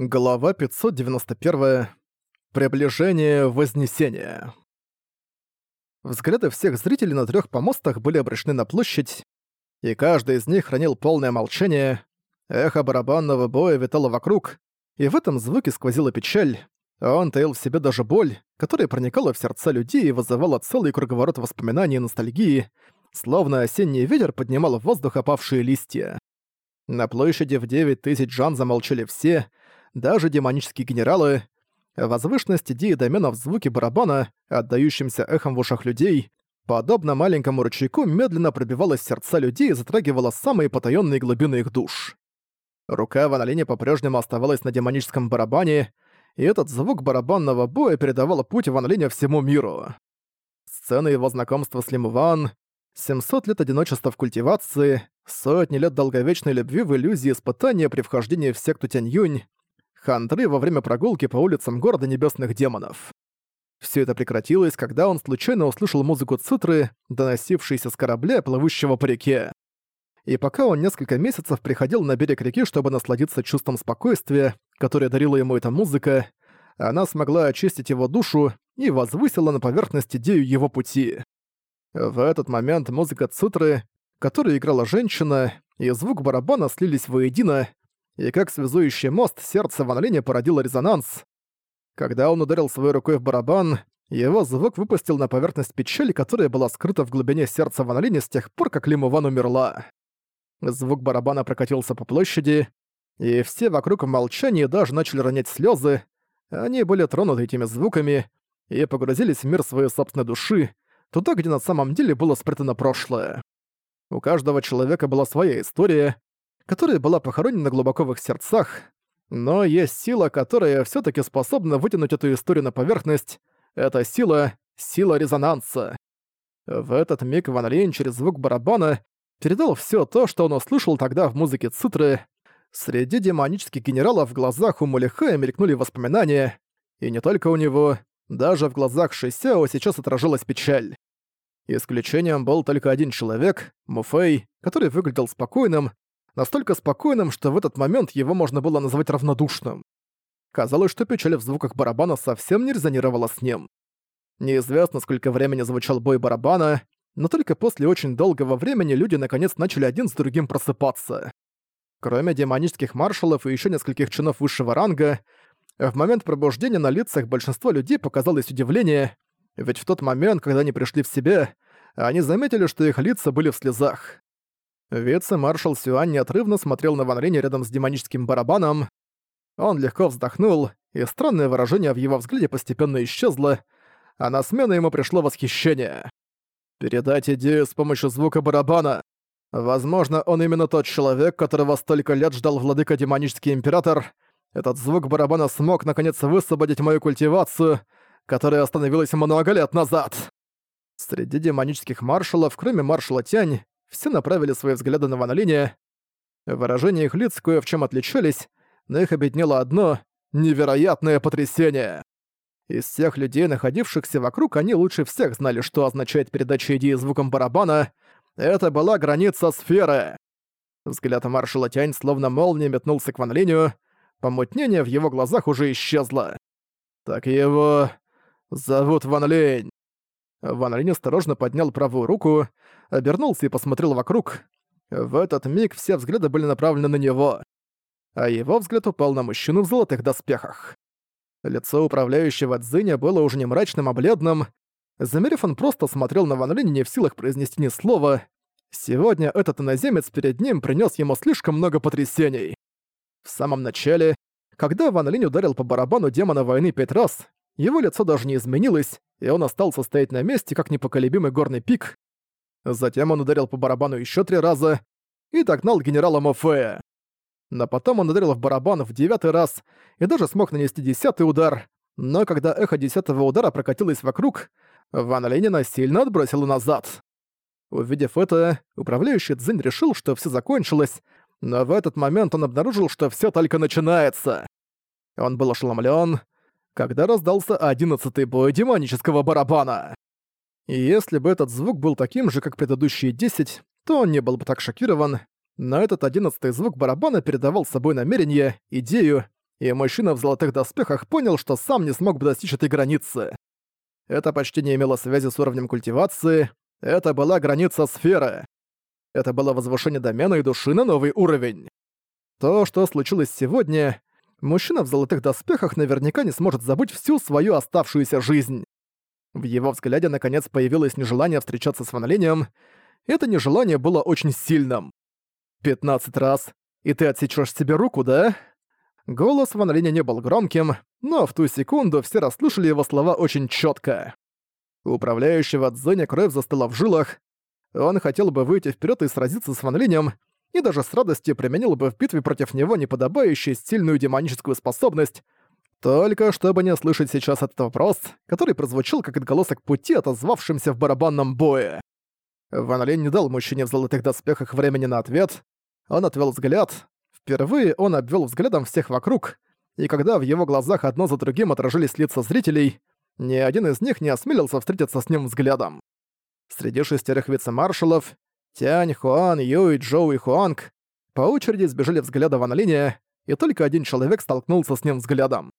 Глава 591. Приближение Вознесения. Взгляды всех зрителей на трех помостах были обращены на площадь, и каждый из них хранил полное молчание. Эхо барабанного боя витало вокруг, и в этом звуке сквозила печаль. Он таил в себе даже боль, которая проникала в сердца людей и вызывала целый круговорот воспоминаний и ностальгии, словно осенний ветер поднимал в воздух опавшие листья. На площади в девять тысяч жан замолчали все, даже демонические генералы, возвышенность идеи доменов звуки барабана, отдающимся эхом в ушах людей, подобно маленькому ручейку, медленно пробивалась сердца людей и затрагивала самые потаённые глубины их душ. Рука Ван Линя по-прежнему оставалась на демоническом барабане, и этот звук барабанного боя передавал путь Ван Линя всему миру. Сцена его знакомства с Лим Ван, 700 лет одиночества в культивации, сотни лет долговечной любви в иллюзии испытания при вхождении в секту Тянь-Юнь, хандры во время прогулки по улицам города небесных демонов. Все это прекратилось, когда он случайно услышал музыку цитры, доносившейся с корабля, плывущего по реке. И пока он несколько месяцев приходил на берег реки, чтобы насладиться чувством спокойствия, которое дарила ему эта музыка, она смогла очистить его душу и возвысила на поверхность идею его пути. В этот момент музыка цитры, которую играла женщина, и звук барабана слились воедино, и как связующий мост сердце Ван Линя породило резонанс. Когда он ударил своей рукой в барабан, его звук выпустил на поверхность печали, которая была скрыта в глубине сердца Ван Линя с тех пор, как Лиму Ван умерла. Звук барабана прокатился по площади, и все вокруг в молчании даже начали ронять слезы. Они были тронуты этими звуками и погрузились в мир своей собственной души, туда, где на самом деле было спрятано прошлое. У каждого человека была своя история, которая была похоронена глубоко в их сердцах, но есть сила, которая все таки способна вытянуть эту историю на поверхность. Это сила — сила резонанса. В этот миг Ван Лейн через звук барабана передал все то, что он услышал тогда в музыке цитры. Среди демонических генералов в глазах у Мулихая мелькнули воспоминания, и не только у него, даже в глазах Шисяо сейчас отражалась печаль. Исключением был только один человек, Муфей, который выглядел спокойным, настолько спокойным, что в этот момент его можно было назвать равнодушным. Казалось, что печаль в звуках барабана совсем не резонировала с ним. Неизвестно, сколько времени звучал бой барабана, но только после очень долгого времени люди наконец начали один с другим просыпаться. Кроме демонических маршалов и еще нескольких чинов высшего ранга, в момент пробуждения на лицах большинства людей показалось удивление, ведь в тот момент, когда они пришли в себя, они заметили, что их лица были в слезах. Вице-маршал Сюань неотрывно смотрел на Ван Линя рядом с демоническим барабаном. Он легко вздохнул, и странное выражение в его взгляде постепенно исчезло, а на смену ему пришло восхищение. «Передать идею с помощью звука барабана. Возможно, он именно тот человек, которого столько лет ждал владыка демонический император. Этот звук барабана смог наконец высвободить мою культивацию, которая остановилась много лет назад». Среди демонических маршалов, кроме маршала Тянь, все направили свои взгляды на Ван Линя. Выражения их лиц кое в чем отличались, но их объединило одно — невероятное потрясение. Из всех людей, находившихся вокруг, они лучше всех знали, что означает передача идеи звуком барабана. Это была граница сферы. Взгляд маршала Тянь словно молния метнулся к Ван Линю. Помутнение в его глазах уже исчезло. Так его... зовут Ван Линь. Ван Линь осторожно поднял правую руку, обернулся и посмотрел вокруг. В этот миг все взгляды были направлены на него. А его взгляд упал на мужчину в золотых доспехах. Лицо управляющего Цзиня было уже не мрачным, а бледным. Замерев, он просто смотрел на Ван Линь не в силах произнести ни слова. Сегодня этот иноземец перед ним принес ему слишком много потрясений. В самом начале, когда Ван Линь ударил по барабану демона войны пять раз, его лицо даже не изменилось, и он остался стоять на месте, как непоколебимый горный пик. Затем он ударил по барабану еще три раза и догнал генерала Мофея. Но потом он ударил в барабан в девятый раз и даже смог нанести десятый удар, но когда эхо десятого удара прокатилось вокруг, Ван Ленина сильно отбросило назад. Увидев это, управляющий Цзинь решил, что все закончилось, но в этот момент он обнаружил, что все только начинается. Он был ошеломлен, когда раздался одиннадцатый бой демонического барабана. И если бы этот звук был таким же, как предыдущие 10, то он не был бы так шокирован, но этот одиннадцатый звук барабана передавал собой намерение, идею и мужчина в золотых доспехах понял, что сам не смог бы достичь этой границы. Это почти не имело связи с уровнем культивации, это была граница сферы. Это было возвышение домена и души на новый уровень. То, что случилось сегодня, мужчина в золотых доспехах наверняка не сможет забыть всю свою оставшуюся жизнь. В его взгляде наконец появилось нежелание встречаться с Ван Линем. Это нежелание было очень сильным. «Пятнадцать раз, и ты отсечешь себе руку, да?» Голос Ван Линя не был громким, но в ту секунду все расслышали его слова очень четко. Управляющего Цзэня кровь застыла в жилах. Он хотел бы выйти вперед и сразиться с Ван Линем, и даже с радостью применил бы в битве против него неподобающую сильную демоническую способность, только чтобы не слышать сейчас этот вопрос, который прозвучал как отголосок пути, отозвавшимся в барабанном бое. Ван Линь не дал мужчине в золотых доспехах времени на ответ. Он отвел взгляд. Впервые он обвел взглядом всех вокруг, и когда в его глазах одно за другим отражались лица зрителей, ни один из них не осмелился встретиться с ним взглядом. Среди шестерых вице-маршалов Тянь, Хуан, Юй, Джоу и Хуанг по очереди сбежали взгляда Ван Линя, и только один человек столкнулся с ним взглядом.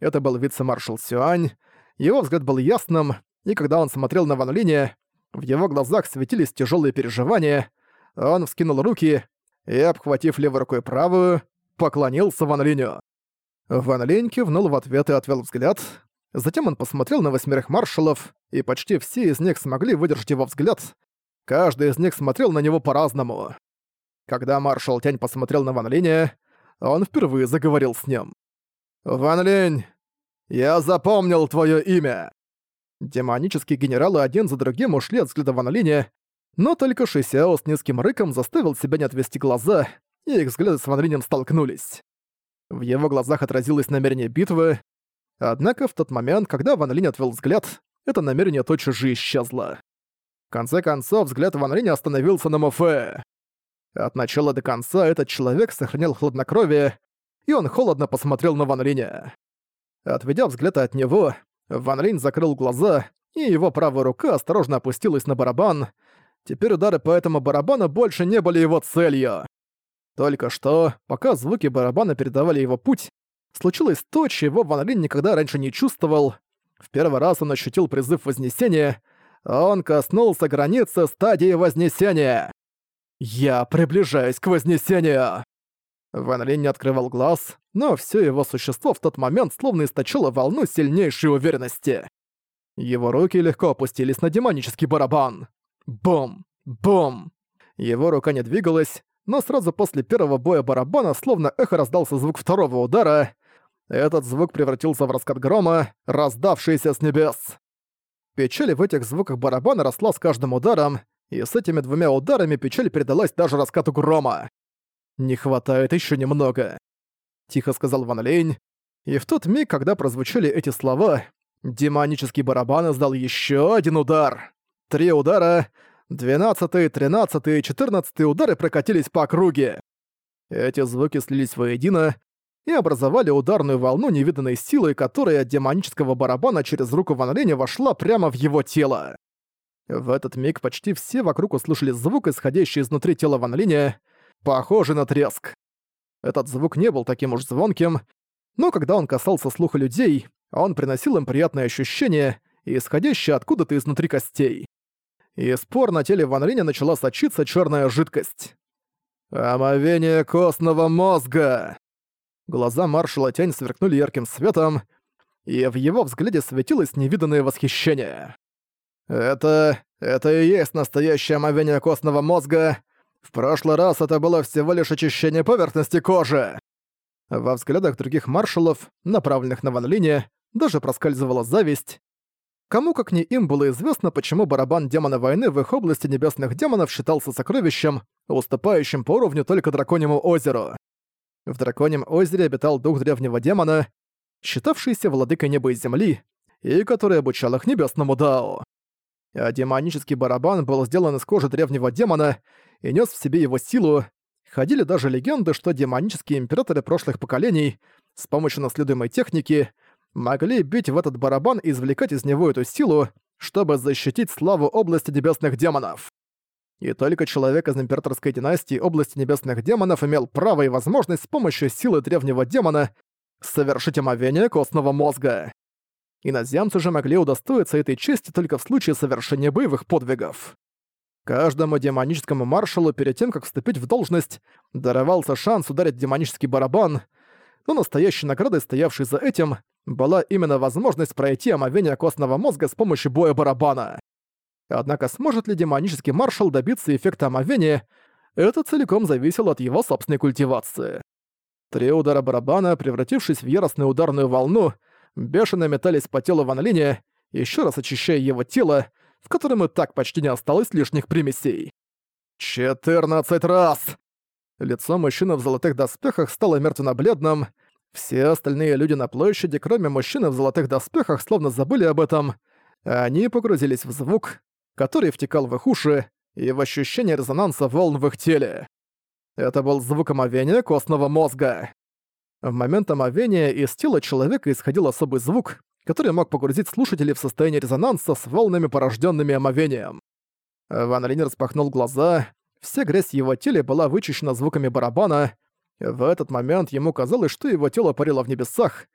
Это был вице-маршал Сюань. Его взгляд был ясным, и когда он смотрел на Ван Линя, в его глазах светились тяжелые переживания. Он вскинул руки и, обхватив левой рукой правую, поклонился Ван Линю. Ван Линь кивнул в ответ и отвел взгляд. Затем он посмотрел на восьмерых маршалов, и почти все из них смогли выдержать его взгляд. Каждый из них смотрел на него по-разному. Когда маршал Тянь посмотрел на Ван Линя, он впервые заговорил с ним. «Ван Линь, я запомнил твое имя!» Демонические генералы один за другим ушли от взгляда Ван Линя, но только Шисяо с низким рыком заставил себя не отвести глаза, и их взгляды с Ван Линем столкнулись. В его глазах отразилось намерение битвы, однако в тот момент, когда Ван Линь отвел взгляд, это намерение тотчас же исчезло. В конце концов, взгляд Ван Линя остановился на Мофе. От начала до конца этот человек сохранял хладнокровие, и он холодно посмотрел на Ван Линя. Отведя взгляд от него, Ван Линь закрыл глаза, и его правая рука осторожно опустилась на барабан. Теперь удары по этому барабану больше не были его целью. Только что, пока звуки барабана передавали его путь, случилось то, чего Ван Линь никогда раньше не чувствовал. В первый раз он ощутил призыв Вознесения, он коснулся границы стадии Вознесения. «Я приближаюсь к Вознесению!» Ван Линь не открывал глаз, но все его существо в тот момент словно источило волну сильнейшей уверенности. Его руки легко опустились на демонический барабан. Бум! Бум! Его рука не двигалась, но сразу после первого боя барабана словно эхо раздался звук второго удара. Этот звук превратился в раскат грома, раздавшийся с небес. Печаль в этих звуках барабана росла с каждым ударом, и с этими двумя ударами печаль передалась даже раскату грома. «Не хватает еще немного», — тихо сказал Ван Лень, и в тот миг, когда прозвучали эти слова, демонический барабан издал еще один удар. Три удара, двенадцатый, тринадцатый и четырнадцатый удары прокатились по округе. Эти звуки слились воедино и образовали ударную волну невиданной силы, которая от демонического барабана через руку Ван Линя вошла прямо в его тело. В этот миг почти все вокруг услышали звук, исходящий изнутри тела Ван Линя, похожий на треск. Этот звук не был таким уж звонким, но когда он касался слуха людей, он приносил им приятное ощущение, исходящее откуда-то изнутри костей. И спор на теле Ван Линя начала сочиться черная жидкость. «Омовение костного мозга!» Глаза маршала Тянь сверкнули ярким светом, и в его взгляде светилось невиданное восхищение. «Это... это и есть настоящее омовение костного мозга, в прошлый раз это было всего лишь очищение поверхности кожи. Во взглядах других маршалов, направленных на Ван Линя, даже проскальзывала зависть. Кому как не им было известно, почему барабан демона войны в их области небесных демонов считался сокровищем, уступающим по уровню только драконьему озеру. В драконьем озере обитал дух древнего демона, считавшийся владыкой неба и земли, и который обучал их небесному Дао. А демонический барабан был сделан из кожи древнего демона и нес в себе его силу. Ходили даже легенды, что демонические императоры прошлых поколений с помощью наследуемой техники могли бить в этот барабан и извлекать из него эту силу, чтобы защитить славу области небесных демонов. И только человек из императорской династии области небесных демонов имел право и возможность с помощью силы древнего демона совершить омовение костного мозга. Иноземцы же могли удостоиться этой чести только в случае совершения боевых подвигов. Каждому демоническому маршалу перед тем, как вступить в должность, даровался шанс ударить демонический барабан, но настоящей наградой, стоявшей за этим, была именно возможность пройти омовение костного мозга с помощью боя барабана. Однако сможет ли демонический маршал добиться эффекта омовения, это целиком зависело от его собственной культивации. Три удара барабана, превратившись в яростную ударную волну, бешено метались по телу Ван Линя, еще раз очищая его тело, в котором и так почти не осталось лишних примесей. «Четырнадцать раз!» Лицо мужчины в золотых доспехах стало мертвенно-бледным. Все остальные люди на площади, кроме мужчины в золотых доспехах, словно забыли об этом. Они погрузились в звук, который втекал в их уши, и в ощущение резонанса волн в их теле. Это был звук омовения костного мозга. В момент омовения из тела человека исходил особый звук, который мог погрузить слушателей в состояние резонанса с волнами, порожденными омовением. Ван Линь распахнул глаза, вся грязь его теле была вычищена звуками барабана. В этот момент ему казалось, что его тело парило в небесах.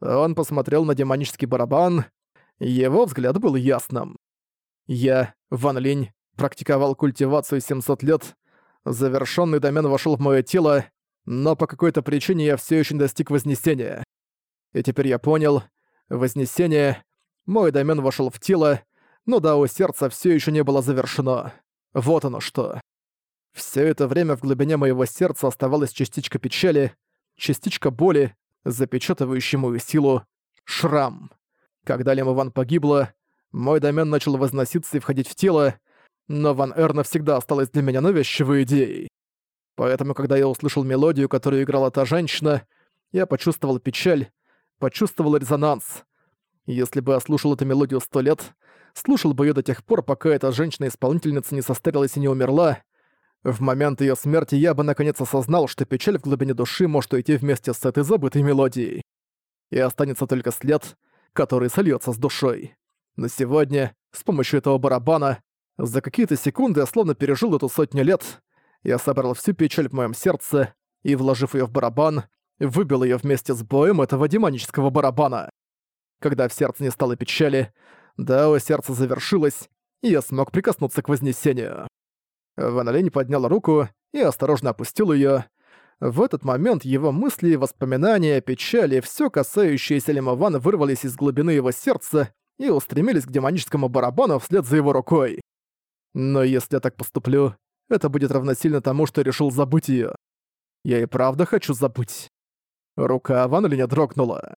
Он посмотрел на демонический барабан. Его взгляд был ясным. Я, Ван Линь, практиковал культивацию 700 лет. Завершенный домен вошел в мое тело, но по какой-то причине я все еще достиг Вознесения. И теперь я понял, Вознесение, мой домен вошел в тело, но да, у сердца все еще не было завершено. Вот оно что. Все это время в глубине моего сердца оставалась частичка печали, частичка боли, запечатывающая мою силу, шрам. Когда Лема Ван погибла, мой домен начал возноситься и входить в тело, но Ван Эр навсегда осталась для меня навязчивой идеей. Поэтому, когда я услышал мелодию, которую играла та женщина, я почувствовал печаль, почувствовал резонанс. Если бы я слушал эту мелодию сто лет, слушал бы ее до тех пор, пока эта женщина-исполнительница не состарилась и не умерла, в момент ее смерти я бы наконец осознал, что печаль в глубине души может уйти вместе с этой забытой мелодией. И останется только след, который сольется с душой. Но сегодня, с помощью этого барабана, за какие-то секунды я словно пережил эту сотню лет, я собрал всю печаль в моем сердце и, вложив ее в барабан, выбил ее вместе с боем этого демонического барабана. Когда в сердце не стало печали, дао сердце завершилось, и я смог прикоснуться к Вознесению. Ван поднял руку и осторожно опустил ее. В этот момент его мысли, воспоминания, печали, все касающееся Лимована вырвались из глубины его сердца и устремились к демоническому барабану вслед за его рукой. Но если я так поступлю, это будет равносильно тому, что решил забыть ее. Я и правда хочу забыть. Рука Ван Линя дрогнула.